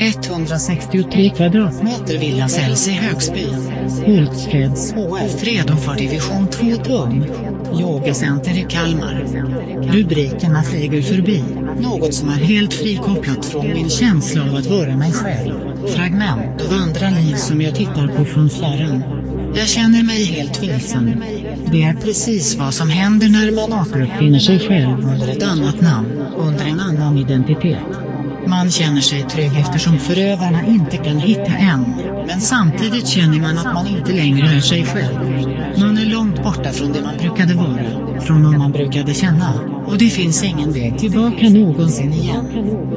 163 kvadratmeter villa säljs i Högsby. Hultsfreds HF redo för division 2 tum. Yogacenter i Kalmar. Rubrikerna flyger förbi, något som är helt frikopplat från min känsla av att vara mig själv. Fragment av andra liv som jag tittar på från fjärran. Jag känner mig helt vilsen. Det är precis vad som händer när man återuppfinner sig själv under ett annat namn, under en annan identitet. Man känner sig trygg eftersom förövarna inte kan hitta en, men samtidigt känner man att man inte längre är sig själv. Man är långt borta från det man brukade vara, från vad man brukade känna, och det finns ingen väg tillbaka någonsin igen.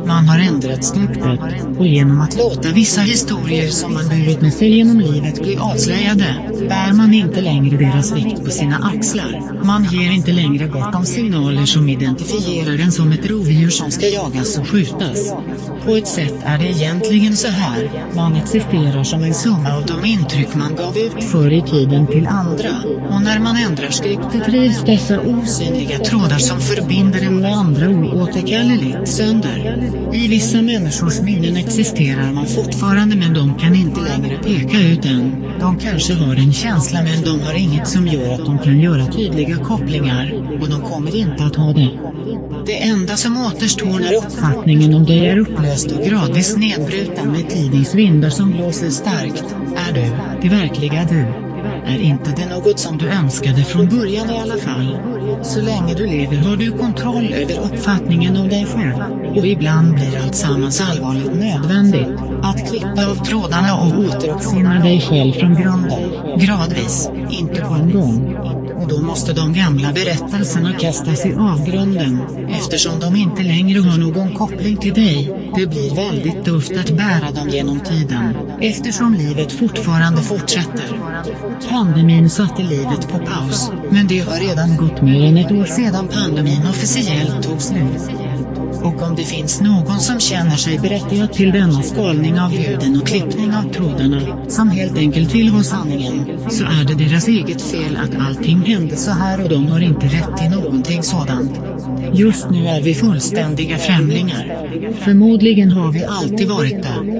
Man har ändrat snuttet, och genom att låta vissa historier som man burit med sig genom livet bli avslöjade, bär man inte längre deras vikt på sina axlar. Man ger inte längre bort de signaler som identifierar en som ett rovdjur som ska jagas och skjutas. På ett sätt är det egentligen så här, man existerar som en summa av de intryck man gav ut förr i tiden till andra, och när man ändrar skriptet rivs dessa osynliga trådar som förbinder en med andra oåterkalleligt sönder. I vissa människors minnen existerar man fortfarande men de kan inte längre peka ut en. De kanske har en känsla men de har inget som gör att de kan göra tydliga kopplingar, och de kommer inte att ha det. Det enda som återstår när uppfattningen om dig är upplöst och gradvis nedbruten med tidens vindar som blåser starkt, är du, det verkliga du. Är inte det något som du önskade från början i alla fall? Så länge du lever har du kontroll över uppfattningen om dig själv, och ibland blir allt sammans allvarligt nödvändigt, att klippa av trådarna och återuppfinna dig själv från grunden, gradvis, inte på en gång. Och då måste de gamla berättelserna kastas i avgrunden, eftersom de inte längre har någon koppling till dig. Det blir väldigt tufft att bära dem genom tiden, eftersom livet fortfarande fortsätter. Pandemin satte livet på paus, men det har redan gått mer än ett år sedan pandemin officiellt tog slut. Och om det finns någon som känner sig berättigad till denna skalning av ljuden och klippning av trådarna, som helt enkelt vill ha sanningen, så är det deras eget fel att allting hände så här och de har inte rätt till någonting sådant. Just nu är vi fullständiga främlingar. Förmodligen har vi alltid varit det.